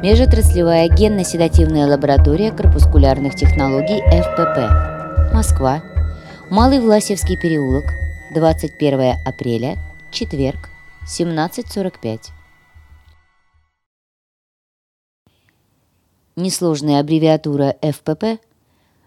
Межотраслевая генно-седативная лаборатория корпускулярных технологий ФПП. Москва. Малый Власевский переулок. 21 апреля. Четверг. 17.45. Несложная аббревиатура ФПП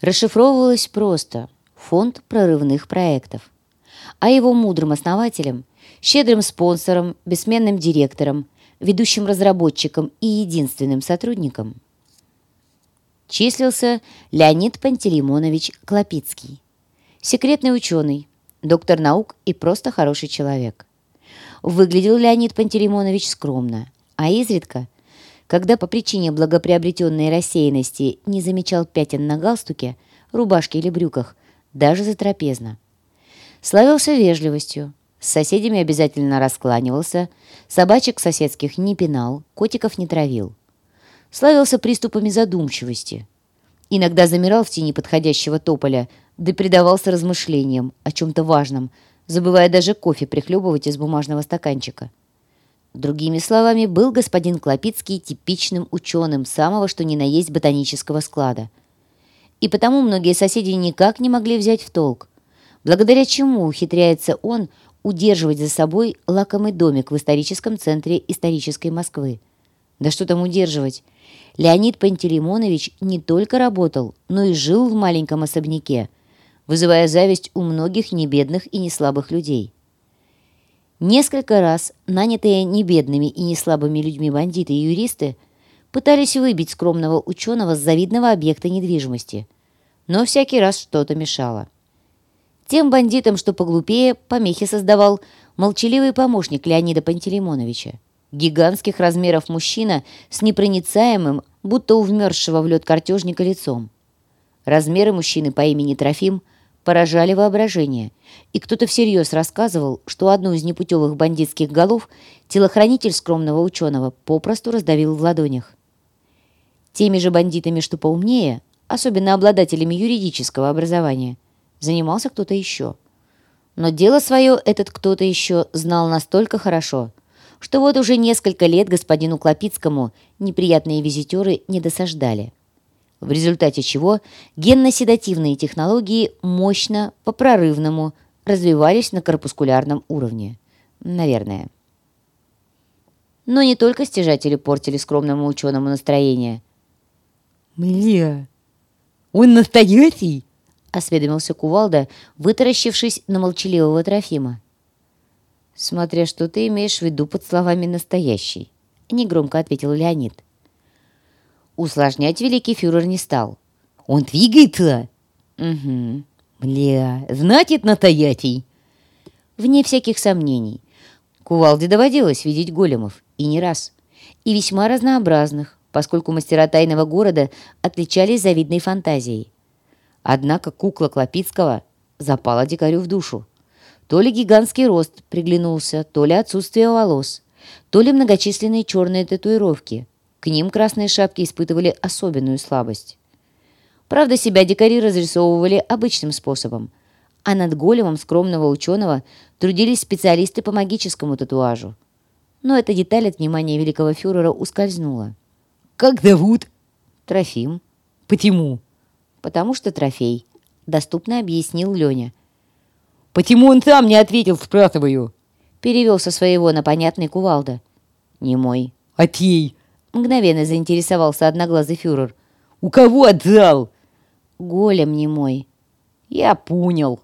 расшифровывалась просто «Фонд прорывных проектов», а его мудрым основателем, щедрым спонсором, бессменным директором – ведущим разработчиком и единственным сотрудником, числился Леонид Пантелеймонович Клопицкий, секретный ученый, доктор наук и просто хороший человек. Выглядел Леонид Пантелеймонович скромно, а изредка, когда по причине благоприобретенной рассеянности не замечал пятен на галстуке, рубашке или брюках, даже затрапезно. Славился вежливостью, с соседями обязательно раскланивался, собачек соседских не пинал, котиков не травил. Славился приступами задумчивости. Иногда замирал в тени подходящего тополя, да предавался размышлениям о чем-то важном, забывая даже кофе прихлебывать из бумажного стаканчика. Другими словами, был господин Клопицкий типичным ученым самого что ни на есть ботанического склада. И потому многие соседи никак не могли взять в толк, благодаря чему ухитряется он удерживать за собой лакомый домик в историческом центре исторической Москвы. Да что там удерживать? Леонид Пантелеймонович не только работал, но и жил в маленьком особняке, вызывая зависть у многих небедных и неслабых людей. Несколько раз нанятые небедными и неслабыми людьми бандиты и юристы пытались выбить скромного ученого с завидного объекта недвижимости, но всякий раз что-то мешало. Тем бандитам, что поглупее, помехи создавал молчаливый помощник Леонида Пантелеймоновича. Гигантских размеров мужчина с непроницаемым, будто у вмерзшего в лед картежника лицом. Размеры мужчины по имени Трофим поражали воображение, и кто-то всерьез рассказывал, что одну из непутевых бандитских голов телохранитель скромного ученого попросту раздавил в ладонях. Теми же бандитами, что поумнее, особенно обладателями юридического образования, занимался кто-то еще. Но дело свое этот кто-то еще знал настолько хорошо, что вот уже несколько лет господину Клопицкому неприятные визитеры не досаждали. В результате чего генно-седативные технологии мощно, по-прорывному развивались на корпускулярном уровне. Наверное. Но не только стяжатели портили скромному ученому настроение. «Мля, он настоящий?» — осведомился Кувалда, вытаращившись на молчаливого Трофима. «Смотря что ты имеешь в виду под словами «настоящий», — негромко ответил Леонид. Усложнять великий фюрер не стал. «Он двигается?» «Угу. Бля, значит, настоящий!» Вне всяких сомнений. Кувалде доводилось видеть големов, и не раз. И весьма разнообразных, поскольку мастера тайного города отличались завидной фантазией. Однако кукла Клопицкого запала дикарю в душу. То ли гигантский рост приглянулся, то ли отсутствие волос, то ли многочисленные черные татуировки. К ним красные шапки испытывали особенную слабость. Правда, себя дикари разрисовывали обычным способом, а над големом скромного ученого трудились специалисты по магическому татуажу. Но эта деталь от внимания великого фюрера ускользнула. «Как зовут?» «Трофим». «Почему?» «Потому что трофей», — доступно объяснил Леня. «Почему он сам не ответил, спрашиваю?» Перевел со своего на понятный кувалда. «Не мой». «А тей?» Мгновенно заинтересовался одноглазый фюрер. «У кого отдал?» «Голем не мой». «Я понял».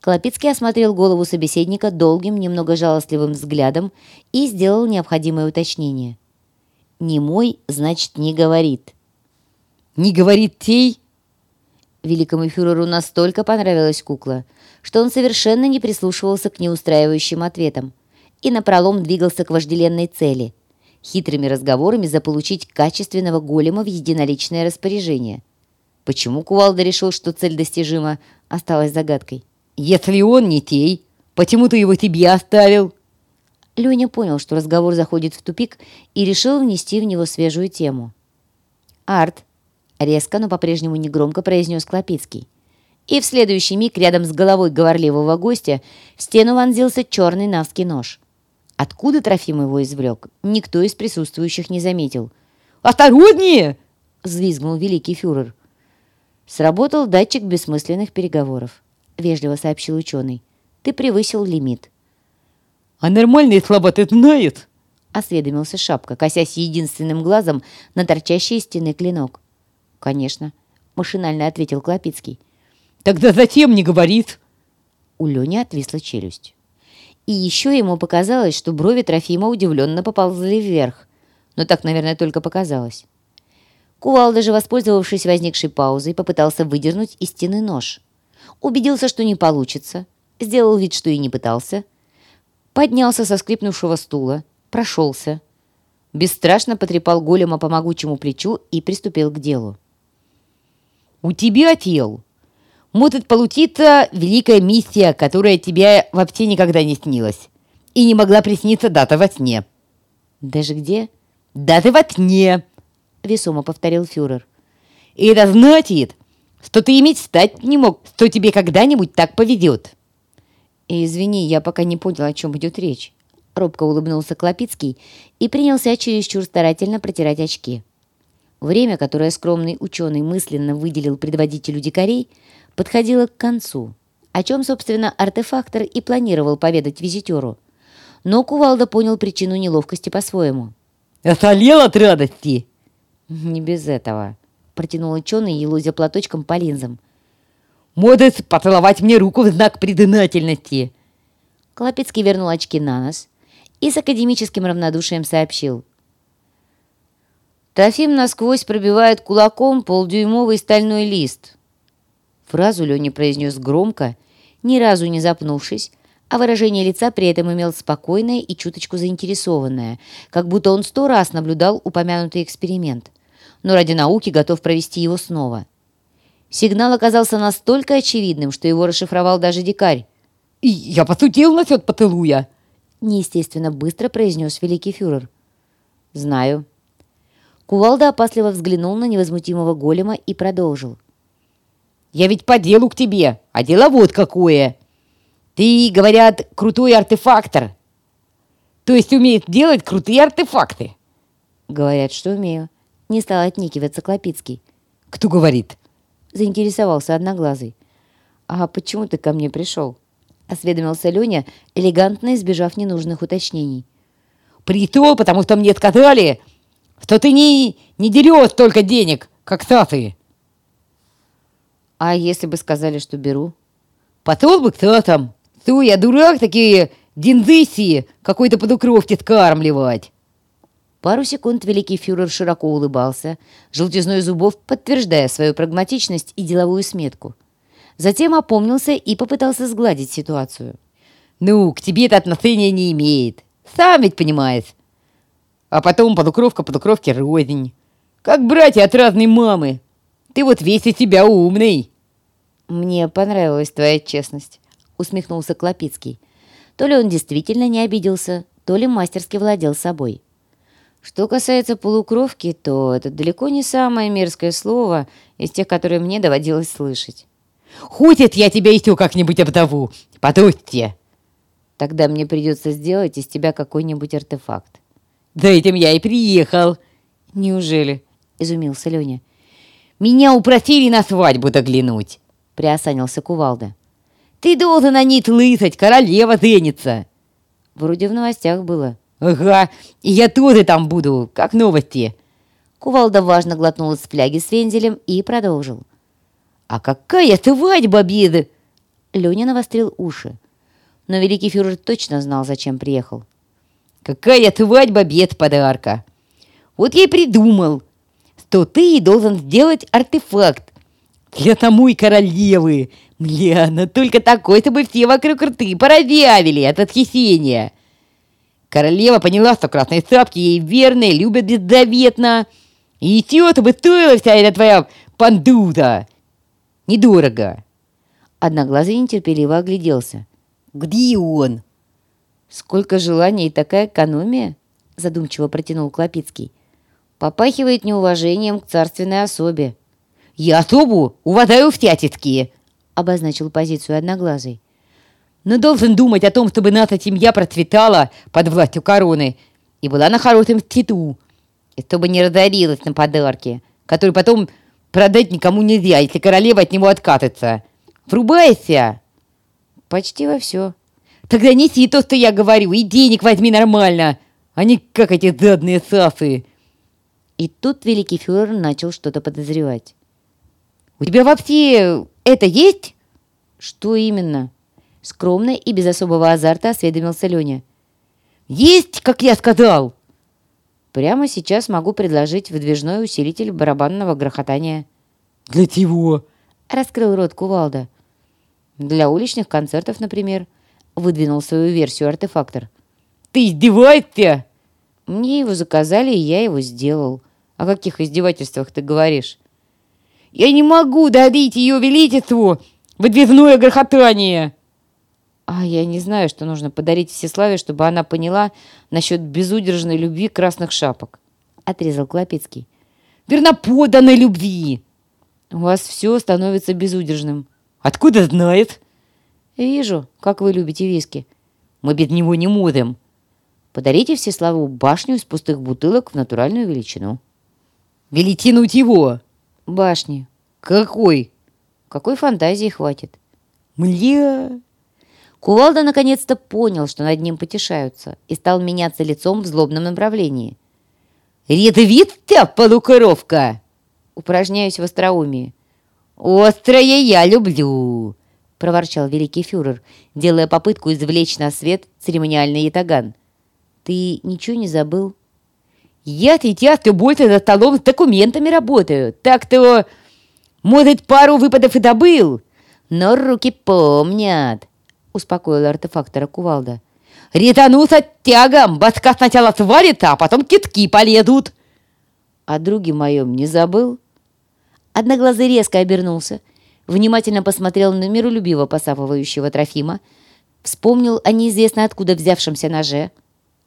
Клопицкий осмотрел голову собеседника долгим, немного жалостливым взглядом и сделал необходимое уточнение. «Не мой, значит, не говорит». «Не говорит тей?» Великому фюреру настолько понравилась кукла, что он совершенно не прислушивался к неустраивающим ответам и напролом двигался к вожделенной цели – хитрыми разговорами заполучить качественного голема в единоличное распоряжение. Почему Кувалда решил, что цель достижима, осталась загадкой. «Если он не тей, почему ты его тебе оставил?» Леня понял, что разговор заходит в тупик и решил внести в него свежую тему. «Арт, Резко, но по-прежнему негромко произнес Клопицкий. И в следующий миг рядом с головой говорливого гостя в стену вонзился черный навский нож. Откуда Трофим его извлек, никто из присутствующих не заметил. Осторожнее!» — взвизгнул великий фюрер. «Сработал датчик бессмысленных переговоров», — вежливо сообщил ученый. «Ты превысил лимит». «А нормальные слова ты знает?» — осведомился Шапка, косясь единственным глазом на торчащий из стены клинок. «Конечно», — машинально ответил Клопицкий. «Тогда зачем не говорит?» У Лени отвисла челюсть. И еще ему показалось, что брови Трофима удивленно поползли вверх. Но так, наверное, только показалось. Кувалда же, воспользовавшись возникшей паузой, попытался выдернуть из стены нож. Убедился, что не получится, сделал вид, что и не пытался, поднялся со скрипнувшего стула, прошелся, бесстрашно потрепал голема по могучему плечу и приступил к делу. «У тебя, тел, может получиться великая миссия, которая тебе вообще никогда не снилась и не могла присниться дата во сне». «Даже где?» «Дата во сне!» — весомо повторил фюрер. «И это значит, что ты и мечтать не мог, что тебе когда-нибудь так поведет». «Извини, я пока не понял, о чем идет речь». Робко улыбнулся Клопицкий и принялся чересчур старательно протирать очки. Время, которое скромный ученый мысленно выделил предводителю дикарей, подходило к концу, о чем, собственно, артефактор и планировал поведать визитеру. Но Кувалда понял причину неловкости по-своему. «Осолел от радости!» «Не без этого», — протянул ученый, елозя платочком по линзам. «Можешь поцеловать мне руку в знак признательности!» Клопецкий вернул очки на нос и с академическим равнодушием сообщил. Трофим насквозь пробивает кулаком полдюймовый стальной лист. Фразу Леня произнес громко, ни разу не запнувшись, а выражение лица при этом имел спокойное и чуточку заинтересованное, как будто он сто раз наблюдал упомянутый эксперимент, но ради науки готов провести его снова. Сигнал оказался настолько очевидным, что его расшифровал даже дикарь. «Я посудил насчет поцелуя!» неестественно быстро произнес великий фюрер. «Знаю». Кувалда опасливо взглянул на невозмутимого голема и продолжил. «Я ведь по делу к тебе, а дело вот какое. Ты, говорят, крутой артефактор. То есть умеет делать крутые артефакты?» «Говорят, что умею». Не стал отникиваться Клопицкий. «Кто говорит?» Заинтересовался Одноглазый. «А почему ты ко мне пришел?» осведомился Леня, элегантно избежав ненужных уточнений. «Притол, потому что мне сказали, что ты не, не дерешь столько денег, как Сасы!» «А если бы сказали, что беру?» «Потом бы кто там? Что я дурак такие динзысии какой-то подукровки скармливать!» Пару секунд великий фюрер широко улыбался, желтизной зубов подтверждая свою прагматичность и деловую сметку. Затем опомнился и попытался сгладить ситуацию. «Ну, к тебе это отношения не имеет. Сам ведь понимаешь. А потом подукровка подукровки рознь. Как братья от разной мамы. Ты вот весь из себя умный». «Мне понравилась твоя честность», — усмехнулся Клопицкий. То ли он действительно не обиделся, то ли мастерски владел собой. Что касается полукровки, то это далеко не самое мерзкое слово из тех, которые мне доводилось слышать. Худит я тебя еще как-нибудь обдаву. Подудьте. Тогда мне придется сделать из тебя какой-нибудь артефакт. За этим я и приехал. Неужели? Изумился Леня. Меня упросили на свадьбу доглянуть. Приосанился Кувалда. Ты должен на нить лысать, королева зенится. Вроде в новостях было. Ага, и я тоже там буду, как новости. Кувалда важно глотнул из фляги с вензелем и продолжил. «А какая свадьба, беды!» Леня навострил уши. Но великий фюрер точно знал, зачем приехал. «Какая свадьба, бед подарка! Вот я и придумал, что ты должен сделать артефакт для самой королевы. Бля, но только такой, чтобы все вокруг рты поровявили от восхищения!» Королева поняла, что красные цапки ей верные, любят беззаветно. И чего-то бы стоила вся эта твоя пандуда. Недорого. Одноглазый нетерпеливо огляделся. Где он? Сколько желаний и такая экономия? Задумчиво протянул Клопицкий. Попахивает неуважением к царственной особе. Я особу уважаю всячески, обозначил позицию Одноглазый. Но должен думать о том, чтобы наша семья процветала под властью короны и была на хорошем цвету. И чтобы не разорилась на подарки, которые потом продать никому нельзя, если королева от него откатится. Врубайся!» «Почти во все». «Тогда неси то, что я говорю, и денег возьми нормально, а не как эти задные сасы!» И тут великий фюрер начал что-то подозревать. «У тебя вообще это есть?» «Что именно?» Скромно и без особого азарта осведомился Леня. «Есть, как я сказал!» Прямо сейчас могу предложить выдвижной усилитель барабанного грохотания. «Для чего?» — раскрыл рот кувалда. «Для уличных концертов, например», — выдвинул свою версию артефактор. «Ты издеваешься?» «Мне его заказали, и я его сделал. О каких издевательствах ты говоришь?» «Я не могу дарить ее величеству выдвижное грохотание!» А я не знаю, что нужно подарить Всеславе, чтобы она поняла насчет безудержной любви красных шапок. Отрезал Клопецкий. Верноподанной любви. У вас все становится безудержным. Откуда знает? Вижу, как вы любите виски. Мы без него не можем. Подарите Всеславу башню из пустых бутылок в натуральную величину. Величину его? Башни. Какой? Какой фантазии хватит? Мля... Кувалда наконец-то понял, что над ним потешаются, и стал меняться лицом в злобном направлении. «Редовитая полукоровка!» «Упражняюсь в остроумии». «Острое я люблю!» — проворчал великий фюрер, делая попытку извлечь на свет церемониальный ятаган. «Ты ничего не забыл?» «Я сейчас больше за столом с документами работаю, так-то, может, пару выпадов и добыл, но руки помнят!» — успокоил артефактора кувалда. «Ретануться тягом! Баска сначала сварится, а потом китки полезут!» «О друге моем не забыл?» Одноглазый резко обернулся, внимательно посмотрел на миролюбиво посапывающего Трофима, вспомнил о неизвестно откуда взявшемся ноже,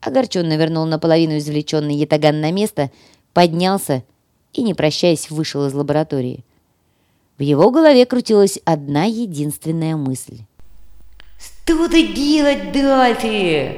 огорченно вернул наполовину извлеченный ятаган на место, поднялся и, не прощаясь, вышел из лаборатории. В его голове крутилась одна единственная мысль. «Что ты делать дальше?»